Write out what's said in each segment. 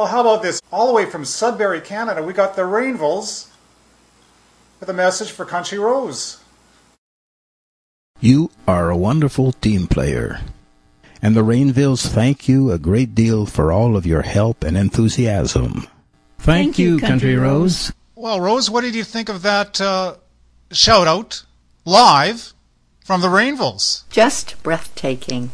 Oh, how about this? All the way from Sudbury, Canada, we got the Rainvilles with a message for Country Rose. You are a wonderful team player, and the Rainvilles thank you a great deal for all of your help and enthusiasm. Thank, you, Country Rose. Well, Rose, what did you think of that uh, shout out live from the Rainvilles? Just breathtaking.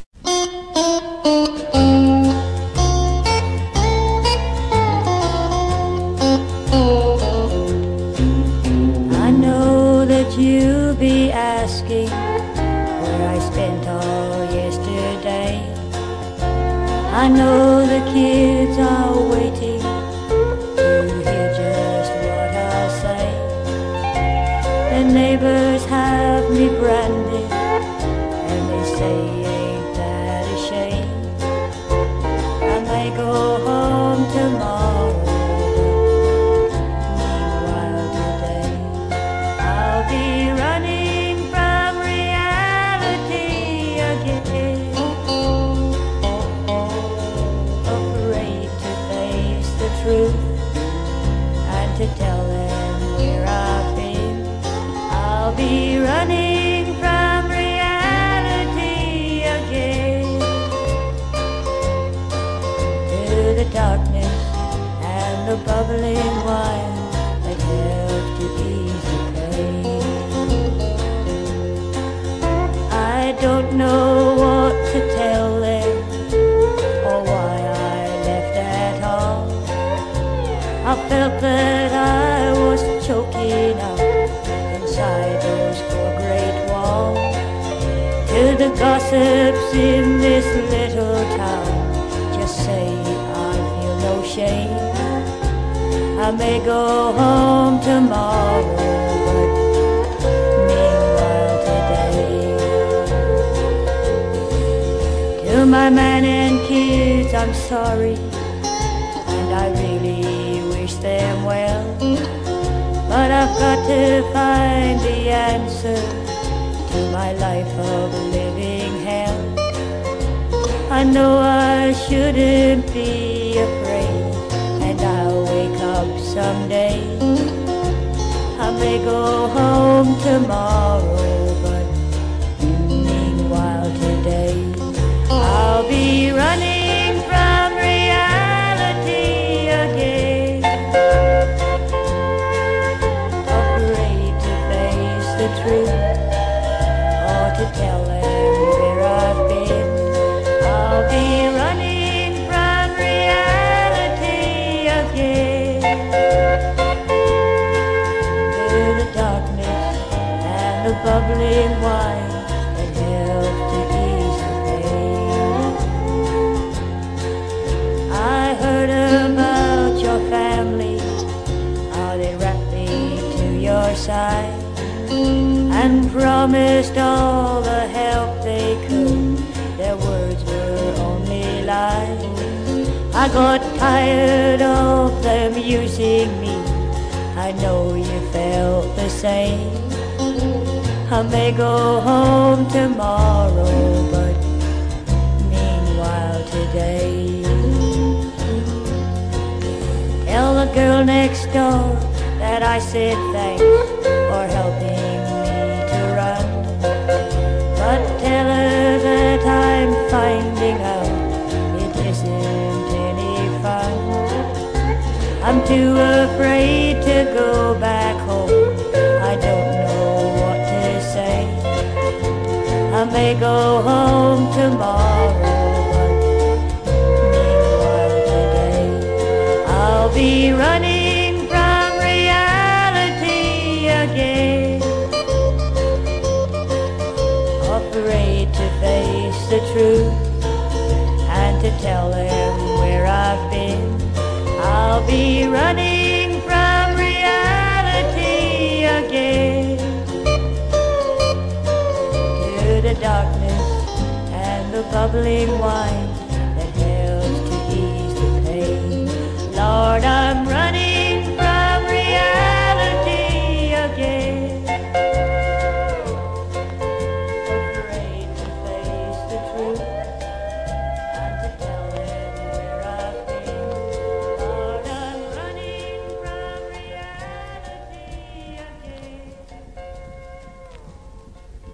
I spent all yesterday. I know the kids are waiting to hear just what I say. The neighbors have me branded, to tell them where I've been. I'll be running from reality again to the darkness and the bubbling wine that helps to ease the pain. I don't know I felt that I was choking up inside those four great walls. To the gossips in this little town, just say I feel no shame. I may go home tomorrow, my man and kids, I'm sorry, got to find the answer to my life of living hell. I know I shouldn't be afraid, and I'll wake up someday. I may go home tomorrow, bubbling wine that help to ease the pain. I heard about your family, how they wrapped me to your side and promised all the help they could. Their words were only lies. I got tired of them using me. I know you felt the same. I may go home tomorrow, but meanwhile today. Tell the girl next door that I said thanks for helping me to run. But tell her that I'm finding out it isn't any fun. I'm too afraid to go back home. May go home tomorrow, meanwhile today I'll be running from reality again. Afraid to face the truth and to tell them where I've been. I'll be running the bubbling wine that helps to ease the pain. Lord, I